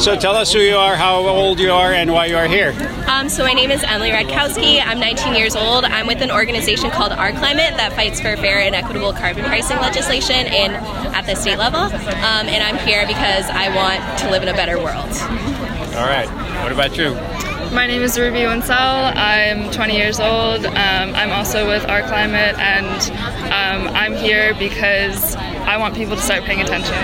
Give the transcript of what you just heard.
So tell us who you are, how old you are, and why you are here. Um, so my name is Emily Radkowski. I'm 19 years old. I'm with an organization called Our Climate that fights for fair and equitable carbon pricing legislation in at the state level. Um, and I'm here because I want to live in a better world. All right. What about you? My name is Ruby Winsell. I'm 20 years old. Um, I'm also with Our Climate, and um, I'm here because I want people to start paying attention.